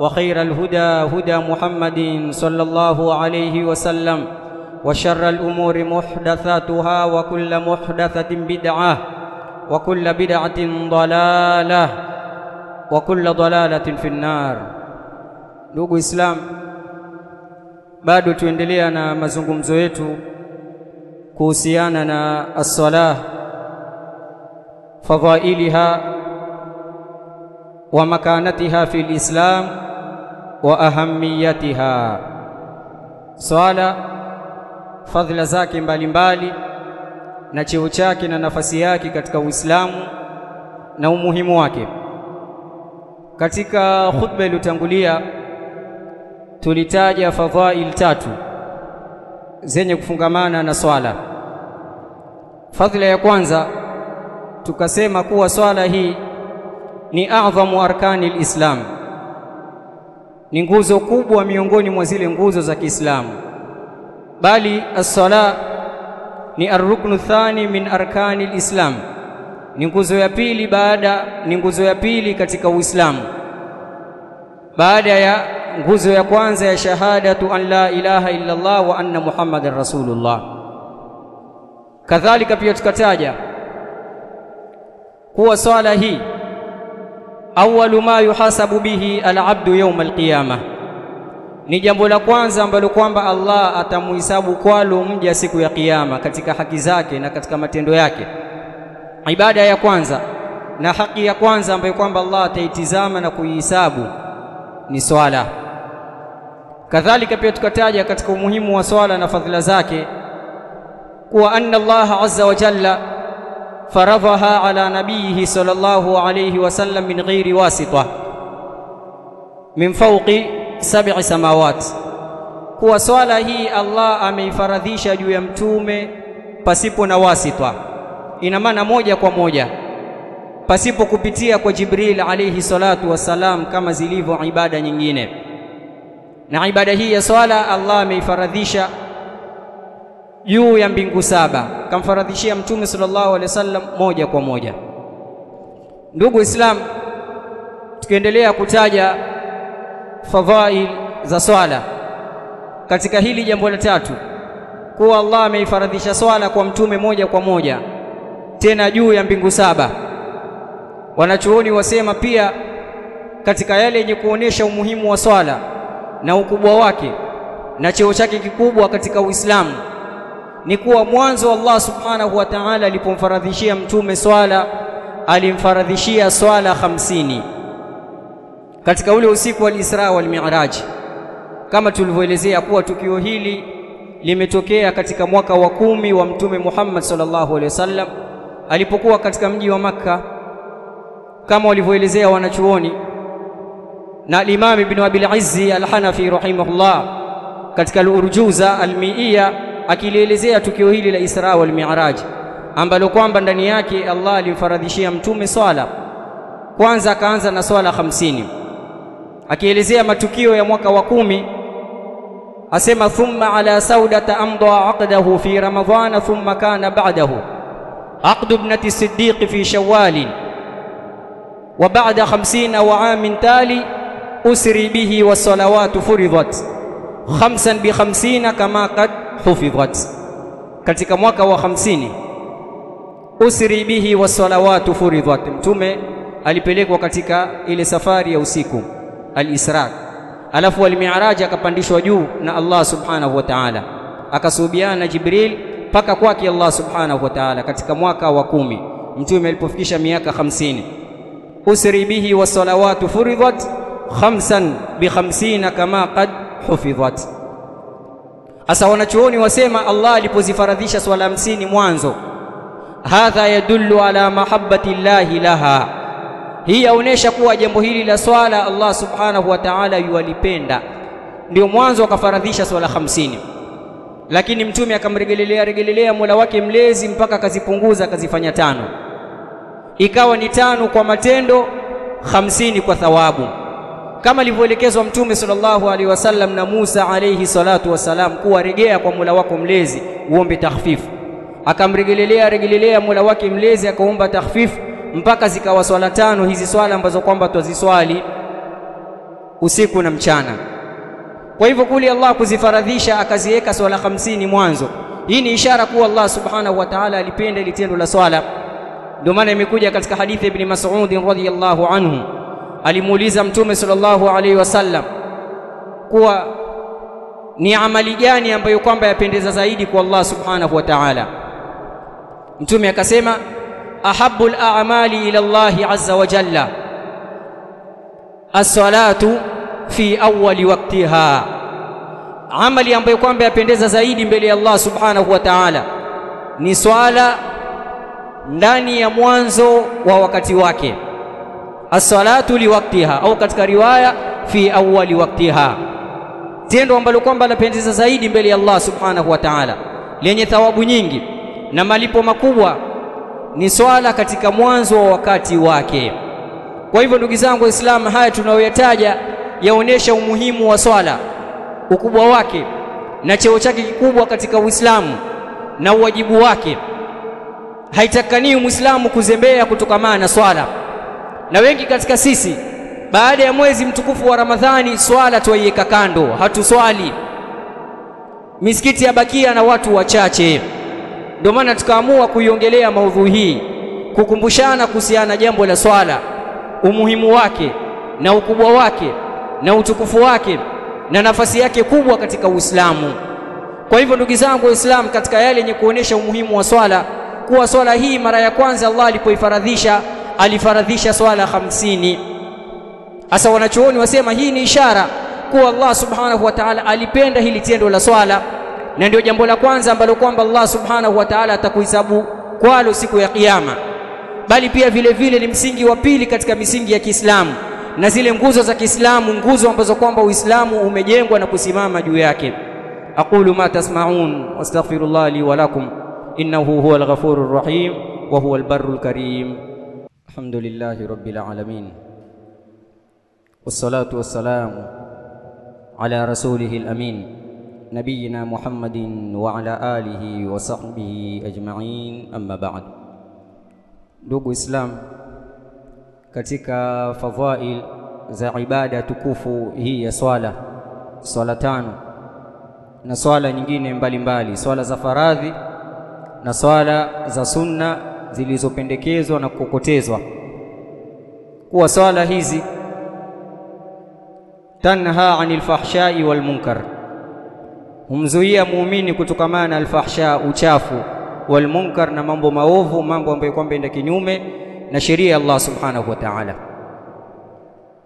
وخير الهدى هدى محمد صلى الله عليه وسلم وشر الأمور محدثاتها وكل محدثة بدعة وكل بدعة ضلالة وكل ضلالة في النار. Islam bado tuendelea na mazungumzo yetu kuhusiana na as-salah fadhailiha wa makanatiha fi lislam wa ahamiyatiha, swala fadhila zake mbalimbali na cheo chake na nafasi yake katika Uislamu na umuhimu wake. Katika khutba iliyotangulia tulitaja fadhail tatu zenye kufungamana na swala. Fadhila ya kwanza tukasema kuwa swala hii ni adhamu arkani lislam, ni nguzo kubwa miongoni mwa zile nguzo za Kiislamu, bali as-sala ni arruknu thani min arkani lislam, ni nguzo ya pili baada ni nguzo ya pili katika Uislamu. Baada ya nguzo ya kwanza ya shahadatu an la ilaha illa Allah wa anna Muhammadan rasulullah. Kadhalika pia tukataja kuwa swala hii awalu ma yuhasabu bihi alabdu yauma alqiyama, ni jambo la kwanza ambalo kwamba Allah atamuhisabu kwalo mja siku ya Kiyama katika haki zake na katika matendo yake. Ibada ya kwanza na haki ya kwanza ambayo kwamba Allah ataitizama na kuihisabu ni swala. Kadhalika pia tukataja katika umuhimu wa swala na fadhila zake kuwa anna Allah azza wa jalla faradhaha ala nabiyihi sallallahu alayhi wasallam min ghairi wasita min fawqi sab'i samawat, kuwa swala hii Allah ameifaradhisha juu ya mtume pasipo na wasita, ina maana moja kwa moja. Pasipo kupitia kwa Jibril alayhi salatu wassalam, kama zilivyo ibada nyingine. Na ibada hii ya swala Allah ameifaradhisha juu ya mbingu saba, kamfaradhishia mtume sallallahu alaihi wasallam moja kwa moja. Ndugu Islam, tukiendelea kutaja fadhail za swala katika hili jambo la tatu, kuwa Allah ameifaradhisha swala kwa mtume moja kwa moja, tena juu ya mbingu saba. Wanachuoni wasema pia katika yale yenye kuonesha umuhimu wa swala na ukubwa wake na cheo chake kikubwa katika Uislamu ni kuwa mwanzo Allah subhanahu wa ta'ala alipomfaradhishia mtume swala alimfaradhishia swala hamsini. Katika ule usiku wa Isra wal Mi'raj, kama tulivyoelezea kuwa tukio hili limetokea katika mwaka wa kumi wa mtume Muhammad sallallahu alaihi wasallam alipokuwa katika mji wa Makka, kama walivyoelezea wanachuoni na al-Imam Ibn Abil Izzi al-Hanafi rahimahullah katika al-Urjuza al-Mi'iyya akilielezea tukio hili la Isra wal Mi'raj ambalo kwamba ndani yake Allah alimfaradhishia mtume swala. Kwanza akaanza na swala hamsini. Akielezea matukio ya mwaka wa kumi asema thumma ala saudata amda aqdahu fi ramadhana thumma kana ba'dahu. Aqdu ibnati siddiq fi shawwal wa ba'da 50 wa amin tali usri bihi was salawatu furidat khamsan bi 50 kama qad hufidhat katika mwaka wa 50 usri bihi wasalawatu furidhat, mtume alipelekwa katika ile safari ya usiku al-Isra. Alafu al-Mi'raj akapandishwa juu na Allah subhanahu wa ta'ala. Akasuhubiana na Jibril mpaka kwake Allah subhanahu wa ta'ala katika mwaka wa kumi. Mtume alipofikisha miaka hamsini. Usri bihi wasalawatu furidhat khamsan bi khamsina kama qad hufidhat asa wanachuoni wasema Allah alipozifaradhisha swala hamsini mwanzo hadha yadullu ala mahabbati llahi laha. Hii yaonesha kuwa jambo hili la swala Allah subhanahu wa ta'ala yualipenda. Ndio mwanzo akafaradhisha swala hamsini. Lakini mtume akamregelelea regelelea Mola wake mlezi mpaka akazipunguza akazifanya tano. Ikawa ni tano kwa matendo hamsini kwa thawabu kama alivyoelekezwa mtume sallallahu alaihi wasallam na Musa alaihi salatu wasalam kuwa regea kwa mula wako mlezi uombe takhfifu akamregelelea regelelea mula wake mlezi akaomba takhfifu mpaka zikawa swala tano hizi swala ambazo kwamba twaziswali usiku na mchana. Kwa hivyo kuli Allah kuzifaradhisha akaziweka swala hamsini mwanzo. Hii ni ishara kuwa Allah subhanahu wa ta'ala alipenda ile tendo la swala. Ndio maana imekuja katika hadithi ya ibn Mas'ud radhiyallahu anhu alimuuliza mtume sallallahu alaihi wasallam kuwa ni amali gani ambayo kwamba yapendeza zaidi kwa Allah subhanahu wa ta'ala. Mtume akasema ahabbu al-a'mali ila Allah azza wa jalla as-salatu fi awwali waqtiha. Amali ambayo kwamba yapendeza zaidi mbele ya Allah subhanahu wa ta'ala ni swala ndani ya mwanzo wa wakati wake as-salatu liwaqtiha au katika riwaya fi awwali waktiha, tendo ambalo kwamba lapendeza zaidi mbele ya Allah subhanahu wa ta'ala lenye thawabu nyingi na malipo makubwa ni swala katika mwanzo wa wakati wake. Kwa hivyo ndugu zangu waislamu haya tunayoyataja yaonesha umuhimu wa swala ukubwa wake na cheo chake kikubwa katika Uislamu na uwajibu wake. Haitakanii muislamu kuzembea kutokamana na swala na wengi katika sisi baada ya mwezi mtukufu wa Ramadhani swala twaiweka kando hatuswali misikiti yabakia na watu wachache ndio maana tukaamua kuiongelea maudhui hii kukumbushana kuhusiana na jambo la swala umuhimu wake na ukubwa wake na utukufu wake na nafasi yake kubwa katika Uislamu. Kwa hivyo ndugu zangu Waislamu, katika yale yenye kuonesha umuhimu wa swala, kuwa swala hii mara ya kwanza Allah alipoifaradhisha alifaradhisha swala hamsini. Hasa wanachuoni wasema hii ni ishara kuwa Allah subhanahu wa ta'ala alipenda hili tendo la swala, na ndio jambo la kwanza ambalo kwamba Allah subhanahu wa ta'ala atakuhesabu kwalo siku ya Kiyama, bali pia vile vile ni msingi wa pili katika misingi ya Kiislamu na zile nguzo za Kiislamu, nguzo ambazo kwamba Uislamu umejengwa na kusimama juu yake. aqulu ma tasma'un wastaghfirullah li wa lakum innahu huwal ghafurur rahim wa huwal barrul karim. Alhamdulillahi لله رب العالمين والصلاة والسلام على رسوله الأمين نبينا محمد وعلى alihi وصحبه أجمعين ajma'in, بعد. Ndugu Islam, katika fadhail za ibada tukufu hii ya swala swala tano na swala nyingine mbalimbali mbali, swala za faradhi na swala za sunna zilizopendekezwa na kukokotezwa, kuwa swala hizi tanha anil fahshai wal munkar, humzuia muumini kutokamana na alfahsha, uchafu, wal munkar, na mambo maovu, mambo ambayo kwamba enda kinyume na sheria ya Allah subhanahu wa ta'ala.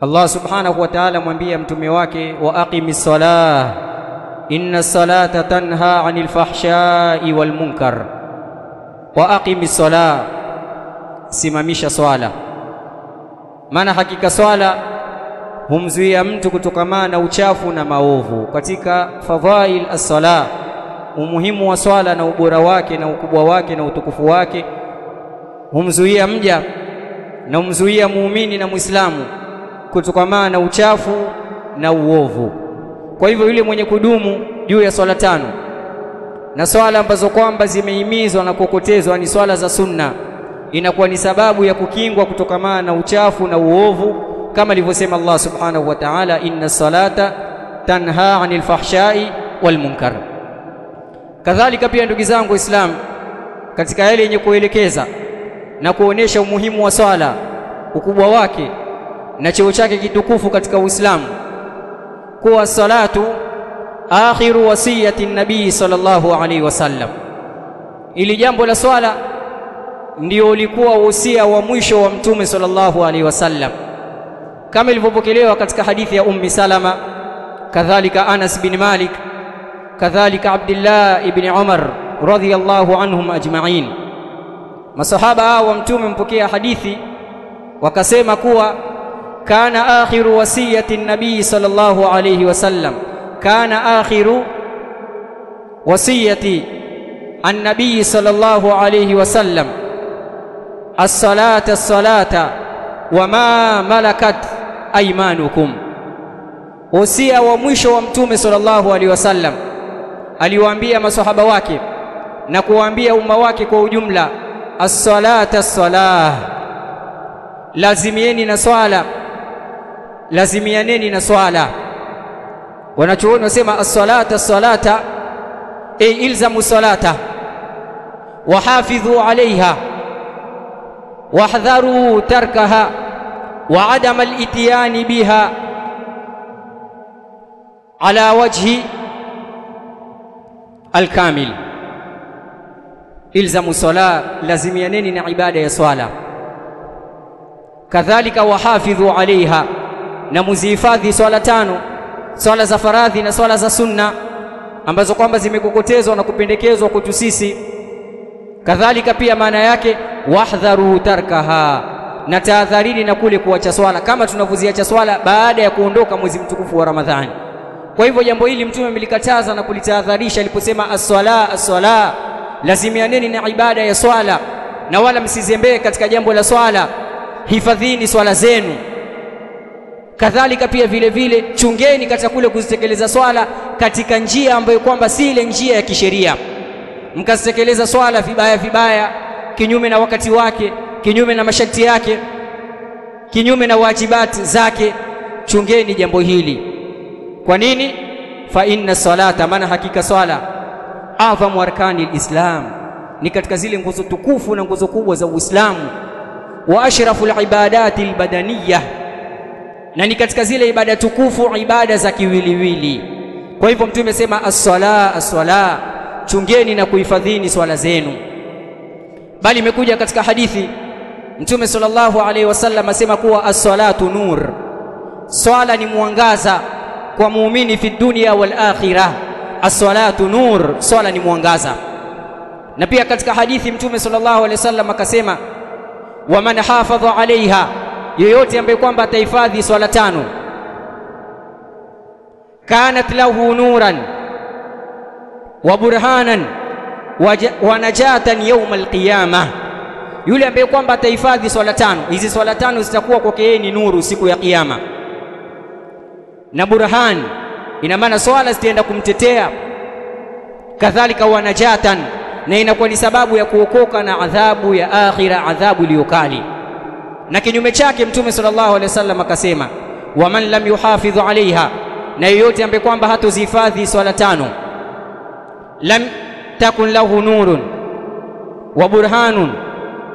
Allah subhanahu wa ta'ala mwambia mtume wake, wa aqimis salah inna salata tanha anil fahshai wal munkar. Wa aqimis sala, simamisha swala, maana hakika swala humzuia mtu kutokamana na uchafu na maovu. Katika fadhail as-sala, umuhimu wa swala na ubora wake na ukubwa wake na utukufu wake humzuia mja na humzuia muumini na Muislamu kutokamana na uchafu na uovu. Kwa hivyo yule mwenye kudumu juu ya swala tano na swala ambazo kwamba zimehimizwa na kuokotezwa ni swala za sunna, inakuwa ni sababu ya kukingwa kutokamana na uchafu na uovu, kama alivyosema Allah subhanahu wa ta'ala, inna salata tanha anil fahshai wal munkar. Kadhalika pia ndugu zangu Waislamu, katika yale yenye kuelekeza na kuonesha umuhimu wa swala, ukubwa wake na cheo chake kitukufu katika Uislamu, kuwa salatu akhiru wasiyati nabii sallallahu alaihi wasallam. Ili jambo la swala ndio ulikuwa usia wa mwisho wa mtume sallallahu alaihi wasallam, kama ilivyopokelewa katika hadithi ya Ummi Salama, kadhalika Anas bin Malik, kadhalika Abdullah ibn Umar radhiyallahu anhum ajma'in. Masahaba hao wa mtume mpokea hadithi wakasema kuwa kana akhiru wasiyati nabii sallallahu alaihi wasallam kana akhiru wasiyati annabii sallallahu alayhi wasallam as-salata as-salata wama malakat aymanukum, usia wa mwisho wa mtume sallallahu alayhi wasallam aliwaambia masahaba wake na kuwaambia umma wake kwa ujumla, as-salata as-salah, lazimieni na swala, lazimianeni na swala wanachuoni wasema as-salata as-salata ay ilzamu salata wahafidhu alaiha wahdharu tarkaha wa adama al-ityani biha ala wajhi al-kamil. Ilzamu sala, lazimianeni na ibada ya swala. Kadhalika wahafidhu alaiha, na muzihifadhi swala tano swala za faradhi na swala za sunna ambazo kwamba zimekokotezwa na kupendekezwa kwetu sisi. Kadhalika pia maana yake wahdharu tarkaha, na tahadharini na kule kuacha swala, kama tunavyoziacha swala baada ya kuondoka mwezi mtukufu wa Ramadhani. Kwa hivyo jambo hili Mtume amelikataza na kulitahadharisha aliposema as-sala as-swala, lazimianeni na ibada ya swala na wala msizembee katika jambo la swala, hifadhini swala zenu kadhalika pia vile vile chungeni katika kule kuzitekeleza swala katika njia ambayo kwamba si ile njia ya kisheria, mkazitekeleza swala vibaya vibaya, kinyume na wakati wake, kinyume na masharti yake, kinyume na wajibati zake. Chungeni jambo hili. Kwa nini? fa inna salata, maana hakika swala adhamu arkani lislam, ni katika zile nguzo tukufu na nguzo kubwa za Uislamu, wa ashrafu libadati albadaniya na ni katika zile ibada tukufu, ibada za kiwiliwili. Kwa hivyo Mtume amesema as-sala as-sala, chungeni na kuhifadhini swala zenu. Bali imekuja katika hadithi Mtume sallallahu alaihi wasallam asema kuwa as-salatu nur, swala ni mwangaza kwa muumini fi dunia wal akhirah. As-salatu nur, swala ni mwangaza. Na pia katika hadithi Mtume sallallahu alaihi wasallam akasema, wa man hafadha alaiha yoyote ambaye kwamba atahifadhi swala tano, kanat lahu nuran wa burhanan wa najatan yauma alqiyama, yule ambaye kwamba atahifadhi swala tano, hizi swala tano zitakuwa kwake yeye ni nuru siku ya Kiyama, na burhan, ina maana swala zitaenda kumtetea. Kadhalika wa najatan, na inakuwa ni sababu ya kuokoka na adhabu ya akhira, adhabu iliyokali na kinyume chake Mtume sallallahu alaihi wasallam akasema, waman lam yuhafidhu alaiha, na yeyote ambaye kwamba hatozihifadhi swala tano, lam takun lahu nurun wa burhanun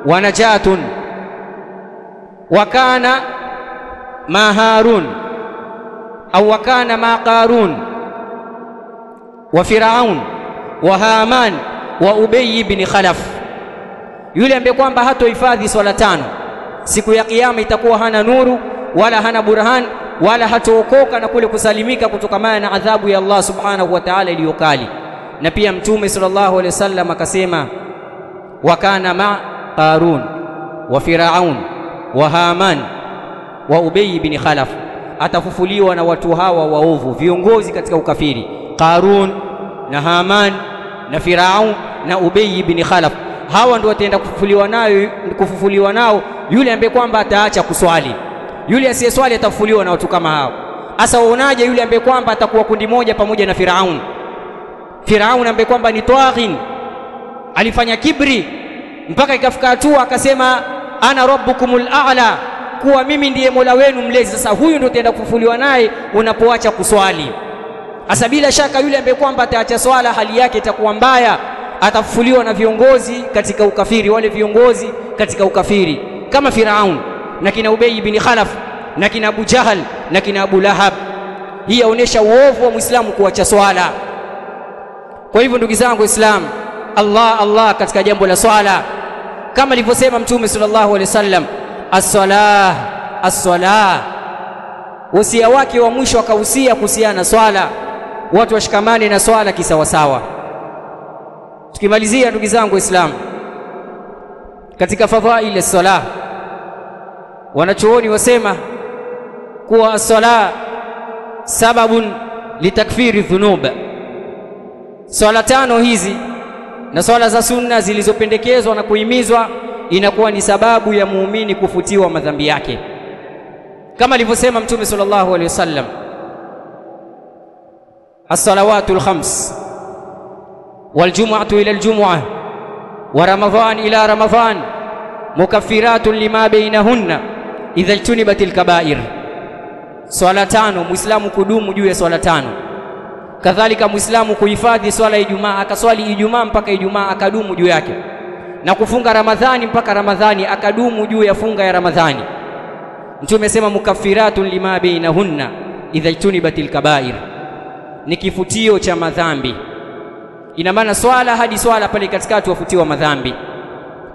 wa najatun wa kana ma au wa kana ma wa Firaun wa Haman wa Ubay ibn Khalaf, yule ambaye kwamba hatohifadhi swala tano siku ya Kiyama itakuwa hana nuru wala hana burhan wala hatookoka na kule kusalimika kutokamana na adhabu ya Allah subhanahu wa ta'ala iliyokali. Na pia Mtume sallallahu alaihi wasallam akasema, wa kana ma Qarun wa Firaun wa Haman wa Ubay bin Khalaf, atafufuliwa na watu hawa waovu, viongozi katika ukafiri, Qarun na Haman na Firaun na Ubay bin Khalaf. Hawa ndio wataenda kufufuliwa nayo kufufuliwa nao yule ambaye kwamba ataacha kuswali. Yule asiye swali atafufuliwa na watu kama hao. Asa waonaje yule ambaye kwamba atakuwa kundi moja pamoja na Firaun? Firaun ambaye kwamba ni twaghin, alifanya kibri mpaka ikafika hatua akasema ana rabbukumul a'la, kuwa mimi ndiye mola wenu mlezi. Sasa huyu ndio utaenda kufufuliwa naye unapoacha kuswali. Asa bila shaka yule ambaye kwamba ataacha swala hali yake itakuwa mbaya, atafufuliwa na viongozi katika ukafiri, wale viongozi katika ukafiri kama Firaun na kina Ubay bin Khalaf na kina Abu Jahal na kina Abu Lahab. Hii yaonesha uovu wa Muislamu kuacha swala. Kwa hivyo ndugu zangu Waislamu, Allah Allah katika jambo la swala, kama alivyosema Mtume sallallahu alaihi wasallam, as-salah as-salah, wasia wake wa mwisho akahusia kuhusiana na swala, watu washikamane na swala kisawasawa. Tukimalizia ndugu zangu Waislamu, katika fadhaili as-salah, wanachuoni wasema kuwa as-salah sababun litakfiri dhunub. Swala tano hizi na swala za sunna zilizopendekezwa na kuhimizwa inakuwa ni sababu ya muumini kufutiwa madhambi yake, kama alivyosema Mtume sallallahu alaihi wasallam, as-salawatul khams wal jumu'atu ila al-jumu'ah. Wa ramadhan ila ramadhan. Mukaffiratun lima bainahunna idha ijtunibatil kaba'ir. Swala tano, muislamu kudumu juu ya swala tano. Kadhalika muislamu kuhifadhi swala Ijumaa, akaswali Ijumaa mpaka Ijumaa akadumu juu yake, na kufunga Ramadhani mpaka Ramadhani akadumu juu ya funga ya Ramadhani. Mtume asema mukaffiratun lima bainahunna idha ijtunibatil kabair, ni kifutio cha madhambi. Ina maana swala hadi swala pale katikati wafutiwa madhambi,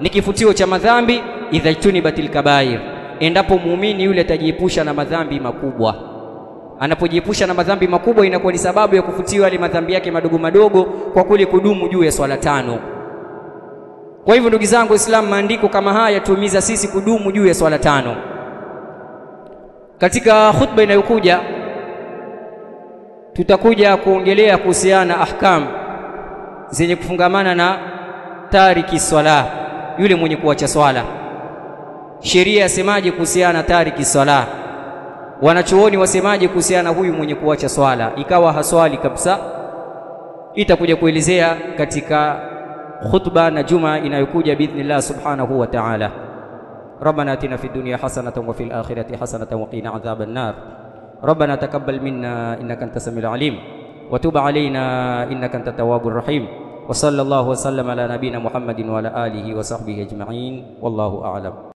ni kifutio cha madhambi. Idha ijtunibatil kabair, endapo muumini yule atajiepusha na madhambi makubwa anapojiepusha na madhambi makubwa inakuwa ni sababu ya kufutiwa yale madhambi yake madogo madogo kwa kule kudumu juu ya swala tano. Kwa hivyo ndugu zangu Waislamu, maandiko kama haya yatuhimiza sisi kudumu juu ya swala tano. Katika khutba inayokuja tutakuja kuongelea kuhusiana na ahkam zenye kufungamana na tariki swala, yule mwenye kuacha swala. Sheria yasemaje kuhusiana na tariki swala? wanachuoni wasemaje kuhusiana huyu mwenye kuacha swala ikawa haswali kabisa? Itakuja kuelezea katika khutba na juma inayokuja biidhnillah subhanahu wa ta'ala. Rabbana atina fid dunya hasanatan wa fil akhirati hasanatan wa qina adhaban nar. Rabbana taqabbal minna innaka antas samiul alim wa tub alaina innaka antat tawwabur rahim. Wa sallallahu wa sallama ala nabiyyina Muhammadin wa ala alihi wa